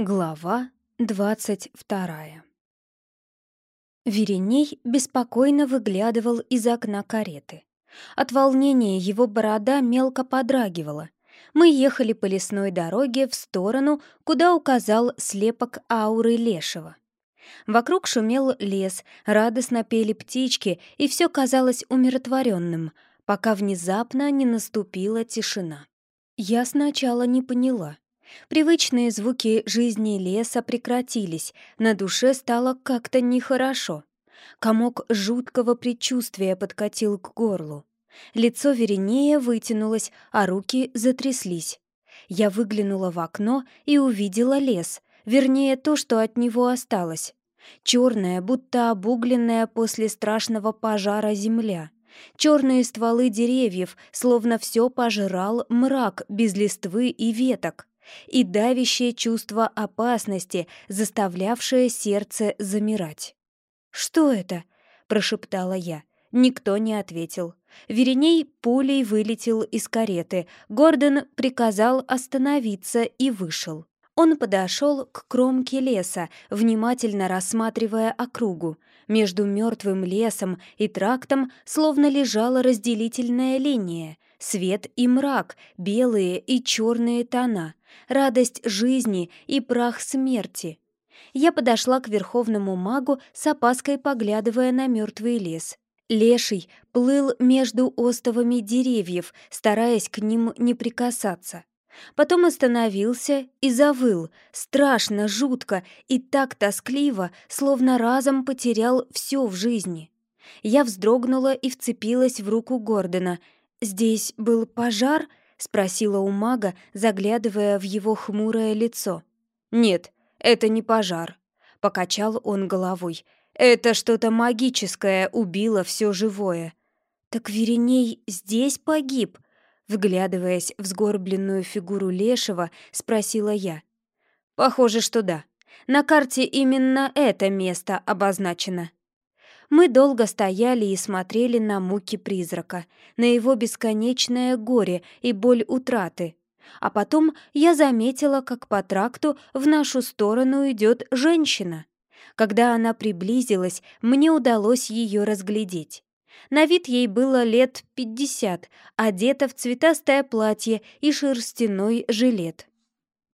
Глава двадцать вторая Вереней беспокойно выглядывал из окна кареты. От волнения его борода мелко подрагивала. Мы ехали по лесной дороге в сторону, куда указал слепок ауры Лешего. Вокруг шумел лес, радостно пели птички, и все казалось умиротворенным, пока внезапно не наступила тишина. Я сначала не поняла — Привычные звуки жизни леса прекратились, на душе стало как-то нехорошо. Комок жуткого предчувствия подкатил к горлу. Лицо Веренея вытянулось, а руки затряслись. Я выглянула в окно и увидела лес, вернее, то, что от него осталось. Черная, будто обугленная после страшного пожара земля. Черные стволы деревьев, словно все пожирал мрак без листвы и веток и давящее чувство опасности, заставлявшее сердце замирать. «Что это?» — прошептала я. Никто не ответил. Вереней пулей вылетел из кареты. Гордон приказал остановиться и вышел. Он подошел к кромке леса, внимательно рассматривая округу. Между мертвым лесом и трактом словно лежала разделительная линия. Свет и мрак, белые и черные тона радость жизни и прах смерти. Я подошла к верховному магу с опаской поглядывая на мертвый лес. Леший плыл между остовами деревьев, стараясь к ним не прикасаться. Потом остановился и завыл, страшно, жутко и так тоскливо, словно разом потерял все в жизни. Я вздрогнула и вцепилась в руку Гордона. «Здесь был пожар?» — спросила у мага, заглядывая в его хмурое лицо. «Нет, это не пожар», — покачал он головой. «Это что-то магическое убило все живое». «Так Вереней здесь погиб?» Вглядываясь в сгорбленную фигуру Лешего, спросила я. «Похоже, что да. На карте именно это место обозначено». Мы долго стояли и смотрели на муки призрака, на его бесконечное горе и боль утраты. А потом я заметила, как по тракту в нашу сторону идет женщина. Когда она приблизилась, мне удалось ее разглядеть. На вид ей было лет пятьдесят, одета в цветастое платье и шерстяной жилет.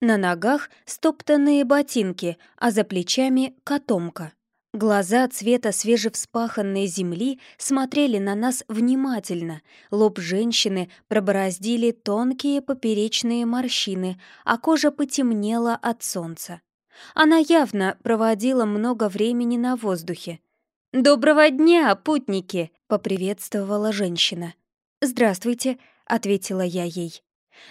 На ногах стоптанные ботинки, а за плечами котомка. Глаза цвета свежевспаханной земли смотрели на нас внимательно. Лоб женщины пробороздили тонкие поперечные морщины, а кожа потемнела от солнца. Она явно проводила много времени на воздухе. «Доброго дня, путники!» — поприветствовала женщина. «Здравствуйте», — ответила я ей.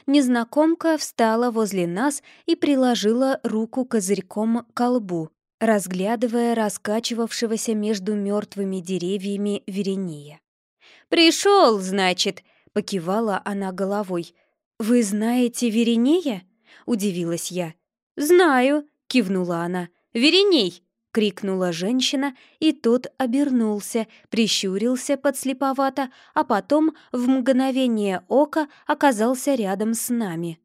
Незнакомка встала возле нас и приложила руку козырьком к колбу, разглядывая раскачивавшегося между мертвыми деревьями Верения. «Пришел, значит!» — покивала она головой. «Вы знаете Веренея?» — удивилась я. «Знаю!» — кивнула она. «Вереней!» — крикнула женщина, и тот обернулся, прищурился подслеповато, а потом в мгновение ока оказался рядом с нами.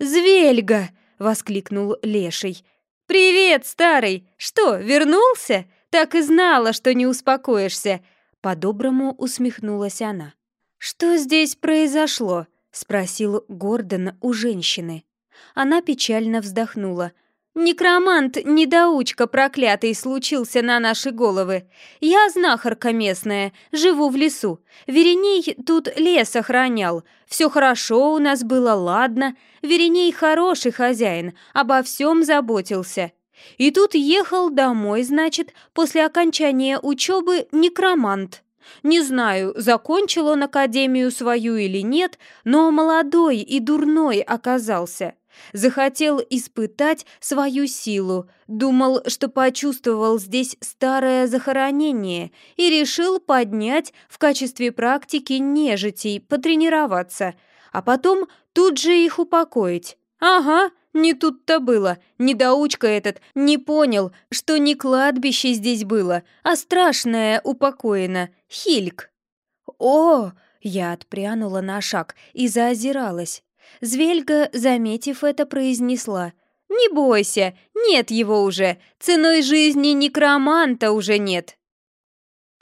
«Звельга!» — воскликнул Леший. «Привет, старый! Что, вернулся? Так и знала, что не успокоишься!» По-доброму усмехнулась она. «Что здесь произошло?» — спросил Гордон у женщины. Она печально вздохнула — Некромант-недоучка проклятый случился на наши головы. Я знахарка местная, живу в лесу. Вереней тут лес охранял. Все хорошо у нас было, ладно. Вереней хороший хозяин, обо всем заботился. И тут ехал домой, значит, после окончания учебы некромант. Не знаю, закончил он академию свою или нет, но молодой и дурной оказался. Захотел испытать свою силу, думал, что почувствовал здесь старое захоронение и решил поднять в качестве практики нежитей, потренироваться, а потом тут же их упокоить. Ага, не тут-то было. Недоучка этот не понял, что не кладбище здесь было, а страшное упокоено. Хильк. О! Я отпрянула на шаг и заозиралась. Звельга, заметив это, произнесла. Не бойся, нет его уже. Ценой жизни некроманта уже нет.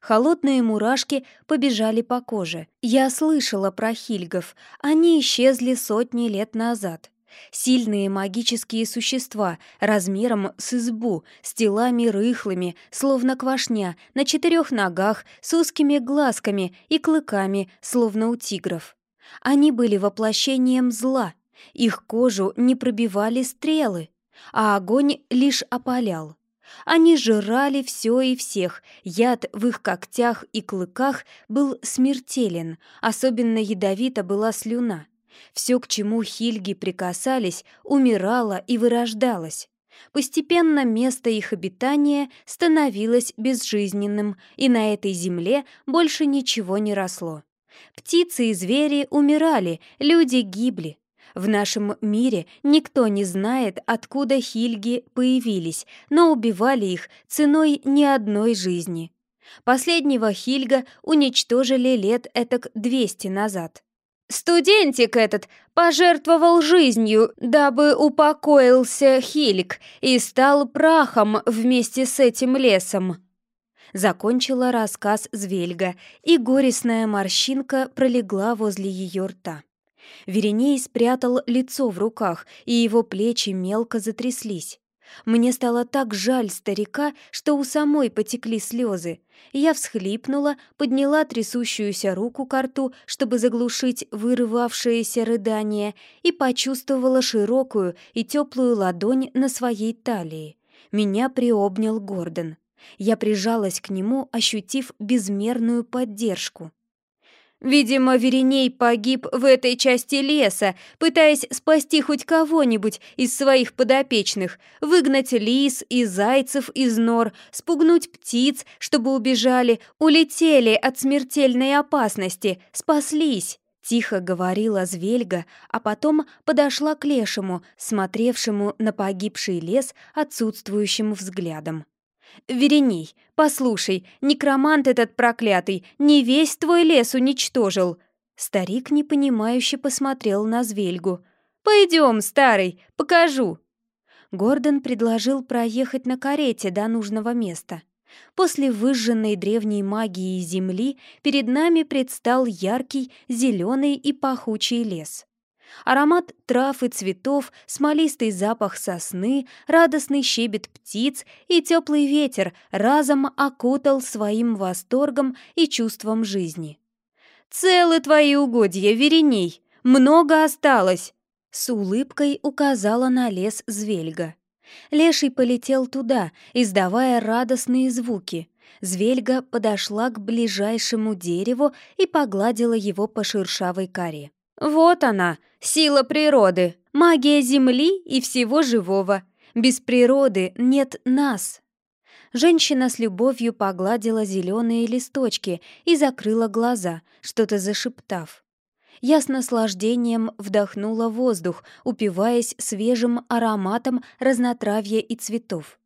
Холодные мурашки побежали по коже. Я слышала про хильгов. Они исчезли сотни лет назад. Сильные магические существа размером с избу, с телами рыхлыми, словно квашня, на четырех ногах, с узкими глазками и клыками, словно у тигров. Они были воплощением зла. Их кожу не пробивали стрелы, а огонь лишь опалял. Они жрали все и всех, яд в их когтях и клыках был смертелен, особенно ядовита была слюна. Все, к чему Хильги прикасались, умирало и вырождалось. Постепенно место их обитания становилось безжизненным, и на этой земле больше ничего не росло. Птицы и звери умирали, люди гибли. В нашем мире никто не знает, откуда хильги появились, но убивали их ценой ни одной жизни. Последнего хильга уничтожили лет этак 200 назад. Студентик этот пожертвовал жизнью, дабы упокоился Хильг и стал прахом вместе с этим лесом. Закончила рассказ Звельга, и горестная морщинка пролегла возле ее рта. Вереней спрятал лицо в руках, и его плечи мелко затряслись. Мне стало так жаль старика, что у самой потекли слезы. Я всхлипнула, подняла трясущуюся руку к рту, чтобы заглушить вырывавшееся рыдание, и почувствовала широкую и теплую ладонь на своей талии. Меня приобнял Гордон. Я прижалась к нему, ощутив безмерную поддержку. Видимо, Вереней погиб в этой части леса, пытаясь спасти хоть кого-нибудь из своих подопечных, выгнать лис и зайцев из нор, спугнуть птиц, чтобы убежали, улетели от смертельной опасности, спаслись. Тихо говорила Звельга, а потом подошла к лешему, смотревшему на погибший лес отсутствующим взглядом. «Вереней, послушай, некромант этот проклятый не весь твой лес уничтожил!» Старик непонимающе посмотрел на Звельгу. «Пойдем, старый, покажу!» Гордон предложил проехать на карете до нужного места. После выжженной древней магии земли перед нами предстал яркий, зеленый и пахучий лес. Аромат трав и цветов, смолистый запах сосны, радостный щебет птиц и теплый ветер разом окутал своим восторгом и чувством жизни. «Целы твои угодья, Вереней! Много осталось!» С улыбкой указала на лес Звельга. Леший полетел туда, издавая радостные звуки. Звельга подошла к ближайшему дереву и погладила его по шершавой коре. «Вот она, Сила природы, магия Земли и всего живого. Без природы нет нас. Женщина с любовью погладила зеленые листочки и закрыла глаза, что-то зашептав. Я с наслаждением вдохнула воздух, упиваясь свежим ароматом разнотравья и цветов.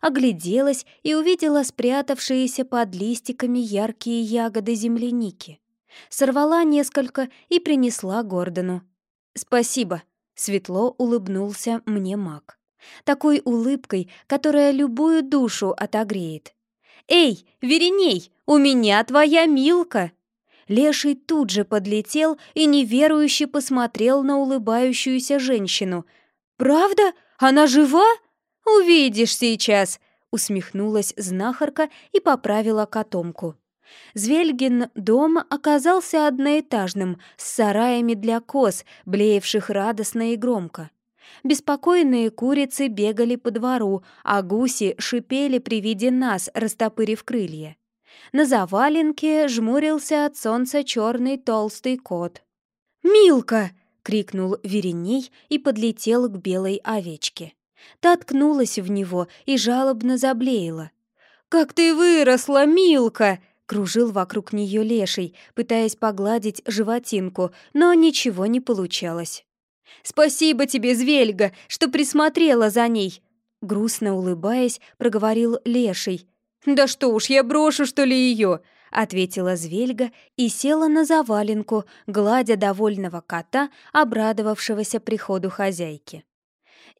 Огляделась и увидела спрятавшиеся под листиками яркие ягоды земляники. Сорвала несколько и принесла Гордону. «Спасибо», — светло улыбнулся мне маг. Такой улыбкой, которая любую душу отогреет. «Эй, Вереней, у меня твоя Милка!» Леший тут же подлетел и неверующе посмотрел на улыбающуюся женщину. «Правда? Она жива? Увидишь сейчас!» усмехнулась знахарка и поправила котомку. Звельгин дом оказался одноэтажным, с сараями для коз, блеевших радостно и громко. Беспокойные курицы бегали по двору, а гуси шипели при виде нас, растопырив крылья. На заваленке жмурился от солнца черный толстый кот. «Милка!» — крикнул Вереней и подлетел к белой овечке. Та ткнулась в него и жалобно заблеяла. «Как ты выросла, Милка!» Кружил вокруг нее леший, пытаясь погладить животинку, но ничего не получалось. «Спасибо тебе, Звельга, что присмотрела за ней!» Грустно улыбаясь, проговорил леший. «Да что уж, я брошу, что ли, ее?» ответила Звельга и села на заваленку, гладя довольного кота, обрадовавшегося приходу хозяйки.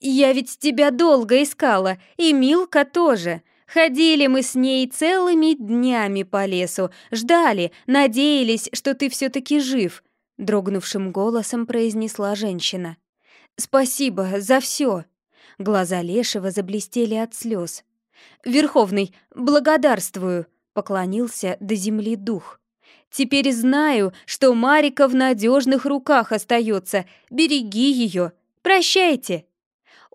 «Я ведь тебя долго искала, и Милка тоже. Ходили мы с ней целыми днями по лесу, ждали, надеялись, что ты все-таки жив», — дрогнувшим голосом произнесла женщина. «Спасибо за все!» Глаза Лешего заблестели от слез. «Верховный, благодарствую!» — поклонился до земли дух. «Теперь знаю, что Марика в надежных руках остается. Береги ее. Прощайте!»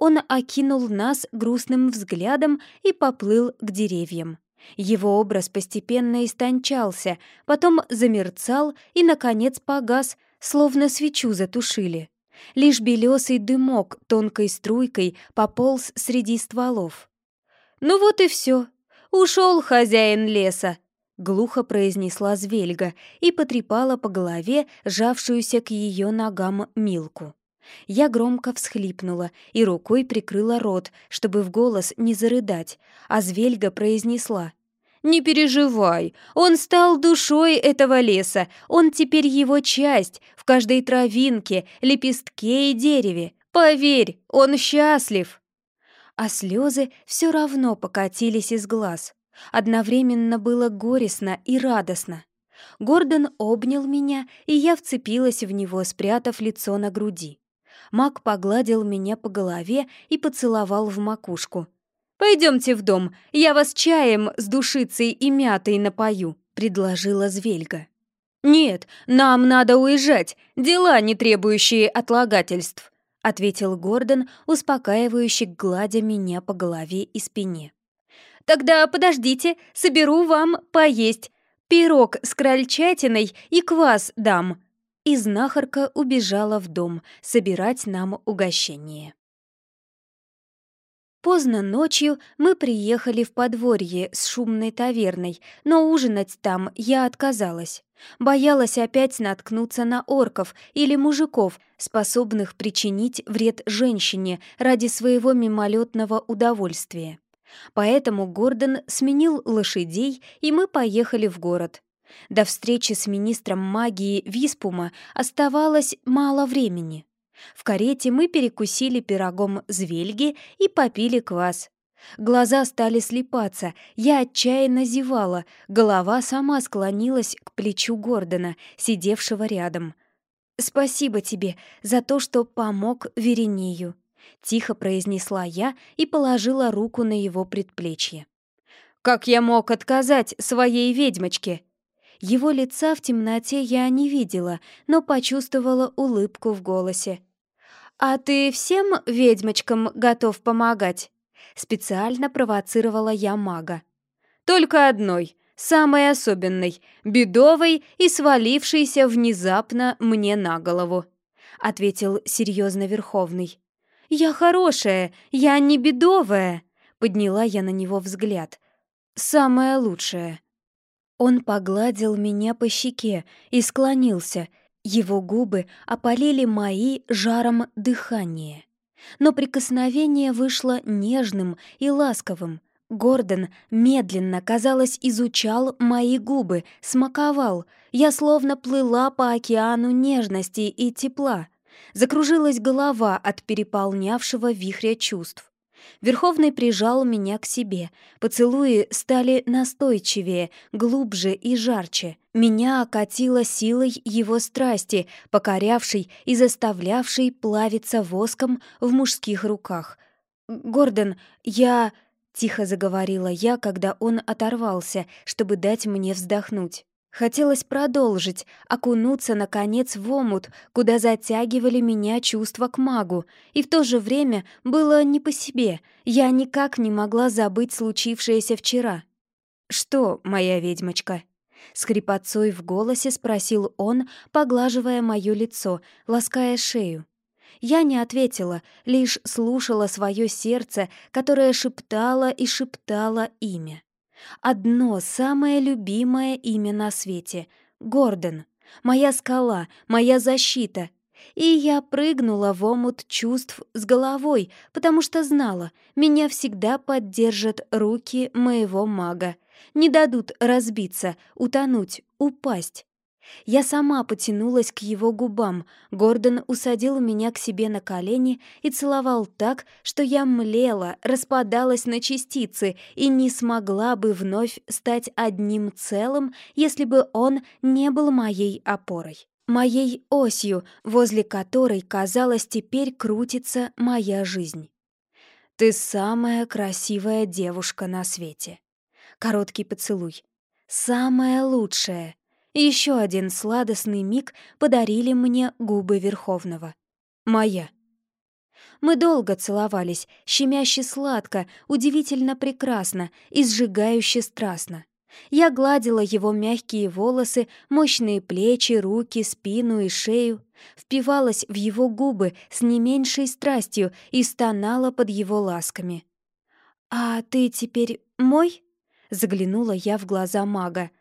Он окинул нас грустным взглядом и поплыл к деревьям. Его образ постепенно истончался, потом замерцал и, наконец, погас, словно свечу затушили. Лишь белесый дымок тонкой струйкой пополз среди стволов. «Ну вот и все. Ушел хозяин леса», — глухо произнесла Звельга и потрепала по голове сжавшуюся к ее ногам Милку. Я громко всхлипнула и рукой прикрыла рот, чтобы в голос не зарыдать, а Звельга произнесла. «Не переживай, он стал душой этого леса, он теперь его часть, в каждой травинке, лепестке и дереве. Поверь, он счастлив!» А слезы все равно покатились из глаз. Одновременно было горестно и радостно. Гордон обнял меня, и я вцепилась в него, спрятав лицо на груди. Мак погладил меня по голове и поцеловал в макушку. «Пойдемте в дом, я вас чаем с душицей и мятой напою», — предложила Звельга. «Нет, нам надо уезжать, дела, не требующие отлагательств», — ответил Гордон, успокаивающе гладя меня по голове и спине. «Тогда подождите, соберу вам поесть. Пирог с крольчатиной и квас дам», и знахарка убежала в дом собирать нам угощение. Поздно ночью мы приехали в подворье с шумной таверной, но ужинать там я отказалась. Боялась опять наткнуться на орков или мужиков, способных причинить вред женщине ради своего мимолетного удовольствия. Поэтому Гордон сменил лошадей, и мы поехали в город. До встречи с министром магии Виспума оставалось мало времени. В карете мы перекусили пирогом звельги и попили квас. Глаза стали слепаться, я отчаянно зевала, голова сама склонилась к плечу Гордона, сидевшего рядом. «Спасибо тебе за то, что помог Веренею», — тихо произнесла я и положила руку на его предплечье. «Как я мог отказать своей ведьмочке?» Его лица в темноте я не видела, но почувствовала улыбку в голосе. «А ты всем ведьмочкам готов помогать?» Специально провоцировала я мага. «Только одной, самой особенной, бедовой и свалившейся внезапно мне на голову», ответил серьезно Верховный. «Я хорошая, я не бедовая», подняла я на него взгляд. «Самая лучшая». Он погладил меня по щеке и склонился. Его губы опалили мои жаром дыхания. Но прикосновение вышло нежным и ласковым. Гордон медленно, казалось, изучал мои губы, смаковал. Я словно плыла по океану нежности и тепла. Закружилась голова от переполнявшего вихря чувств. Верховный прижал меня к себе. Поцелуи стали настойчивее, глубже и жарче. Меня окатило силой его страсти, покорявшей и заставлявшей плавиться воском в мужских руках. «Гордон, я...» — тихо заговорила я, когда он оторвался, чтобы дать мне вздохнуть. Хотелось продолжить, окунуться, наконец, в омут, куда затягивали меня чувства к магу, и в то же время было не по себе, я никак не могла забыть случившееся вчера. «Что, моя ведьмочка?» С в голосе спросил он, поглаживая мое лицо, лаская шею. Я не ответила, лишь слушала свое сердце, которое шептало и шептало имя. Одно самое любимое имя на свете — Гордон. Моя скала, моя защита. И я прыгнула в омут чувств с головой, потому что знала, меня всегда поддержат руки моего мага. Не дадут разбиться, утонуть, упасть. Я сама потянулась к его губам. Гордон усадил меня к себе на колени и целовал так, что я млела, распадалась на частицы и не смогла бы вновь стать одним целым, если бы он не был моей опорой. Моей осью, возле которой, казалось, теперь крутится моя жизнь. «Ты самая красивая девушка на свете». Короткий поцелуй. «Самая лучшая». Еще один сладостный миг подарили мне губы Верховного. Моя. Мы долго целовались, щемяще сладко, удивительно прекрасно и сжигающе страстно. Я гладила его мягкие волосы, мощные плечи, руки, спину и шею, впивалась в его губы с не меньшей страстью и стонала под его ласками. «А ты теперь мой?» — заглянула я в глаза мага.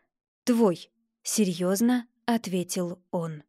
«Твой», — серьезно ответил он.